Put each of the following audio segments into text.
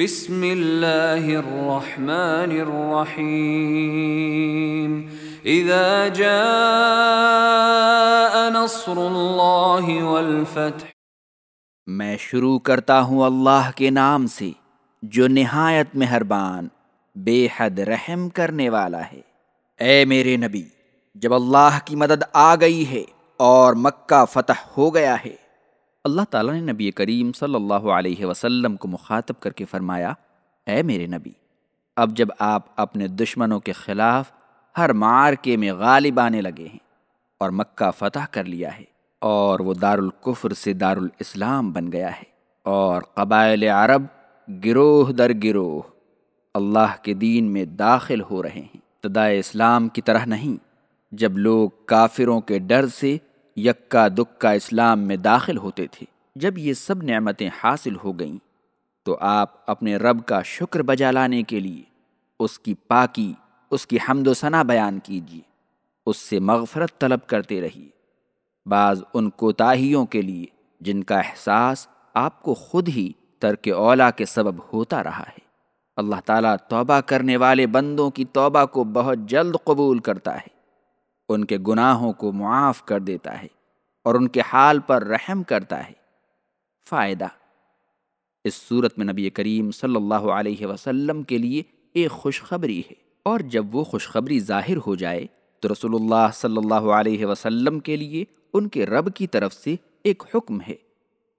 بسم اللہ الرحمن الرحیم. اذا جاء نصر اللہ والفتح. میں شروع کرتا ہوں اللہ کے نام سے، جو نہایت مہربان، بے حد رحم کرنے والا ہے۔ اے میرے نبی، جب اللہ کی مدد آ گئی ہے اور مکہ فتح ہو گیا ہے اللہ تعالیٰ نے نبی کریم صلی اللہ علیہ وسلم کو مخاطب کر کے فرمایا، اے میرے نبی، اب جب آپ اپنے دشمنوں کے خلاف ہر معارکے میں غالب آنے لگے ہیں اور مکہ فتح کر لیا ہے اور وہ دارالکفر سے دار الاسلام بن گیا ہے اور قبائل عرب گروہ در گروہ اللہ کے دین میں داخل ہو رہے ہیں تدائے اسلام کی طرح نہیں، جب لوگ کافروں کے ڈر سے یکا دکا اسلام میں داخل ہوتے تھے۔ جب یہ سب نعمتیں حاصل ہو گئیں، تو آپ اپنے رب کا شکر بجا لانے کے لیے اس کی پاکی، اس کی حمد و ثنا بیان کیجیے۔ اس سے مغفرت طلب کرتے رہیے۔ بعض ان کوتاہیوں کے لیے جن کا احساس آپ کو خود ہی ترک اولا کے سبب ہوتا رہا ہے۔ اللہ تعالیٰ توبہ کرنے والے بندوں کی توبہ کو بہت جلد قبول کرتا ہے۔ ان کے گناہوں کو معاف کر دیتا ہے اور ان کے حال پر رحم کرتا ہے۔ فائدہ۔ اس صورت میں نبی کریم صلی اللہ علیہ وسلم کے لیے ایک خوشخبری ہے اور جب وہ خوشخبری ظاہر ہو جائے تو رسول اللہ صلی اللہ علیہ وسلم کے لیے ان کے رب کی طرف سے ایک حکم ہے۔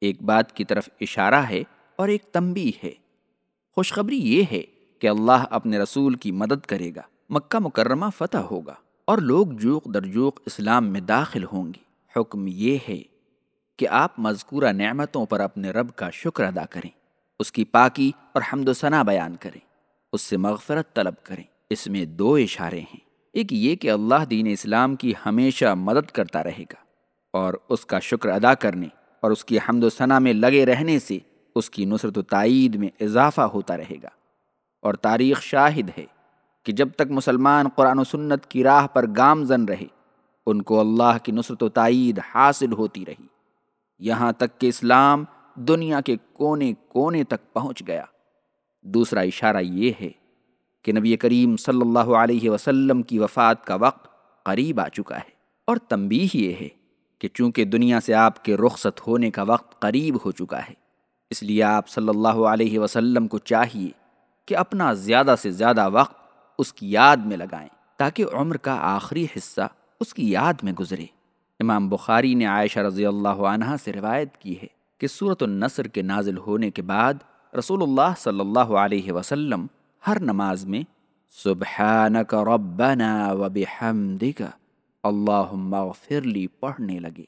ایک بات کی طرف اشارہ ہے اور ایک تنبی ہے۔ خوشخبری یہ ہے کہ اللہ اپنے رسول کی مدد کرے گا، مکہ مکرمہ فتح ہوگا۔ اور لوگ جوق در جوق اسلام میں داخل ہوں گی۔ حکم یہ ہے کہ آپ مذکورہ نعمتوں پر اپنے رب کا شکر ادا کریں، اس کی پاکی اور حمد و ثنا بیان کریں، اس سے مغفرت طلب کریں۔ اس میں دو اشارے ہیں۔ ایک یہ کہ اللہ دین اسلام کی ہمیشہ مدد کرتا رہے گا اور اس کا شکر ادا کرنے اور اس کی حمد و ثنا میں لگے رہنے سے اس کی نصرت و تائید میں اضافہ ہوتا رہے گا۔ اور تاریخ شاہد ہے کہ جب تک مسلمان قرآن و سنت کی راہ پر گامزن رہے، ان کو اللہ کی نصرت و تائید حاصل ہوتی رہی۔ یہاں تک کہ اسلام دنیا کے کونے کونے تک پہنچ گیا۔ دوسرا اشارہ یہ ہے کہ نبی کریم صلی اللہ علیہ وسلم کی وفات کا وقت قریب آ چکا ہے۔ اور تنبیہ یہ ہے کہ چونکہ دنیا سے آپ کے رخصت ہونے کا وقت قریب ہو چکا ہے، اس لیے آپ صلی اللہ علیہ وسلم کو چاہیے کہ اپنا زیادہ سے زیادہ وقت اس کی یاد میں لگائیں تاکہ عمر کا آخری حصہ اس کی یاد میں گزرے۔ امام بخاری نے عائشہ رضی اللہ عنہ سے روایت کی ہے کہ صورت النصر کے نازل ہونے کے بعد رسول اللہ صلی اللہ علیہ وسلم ہر نماز میں سبحانک ربنا و بحمدک اللہم اغفر لی پڑھنے لگے۔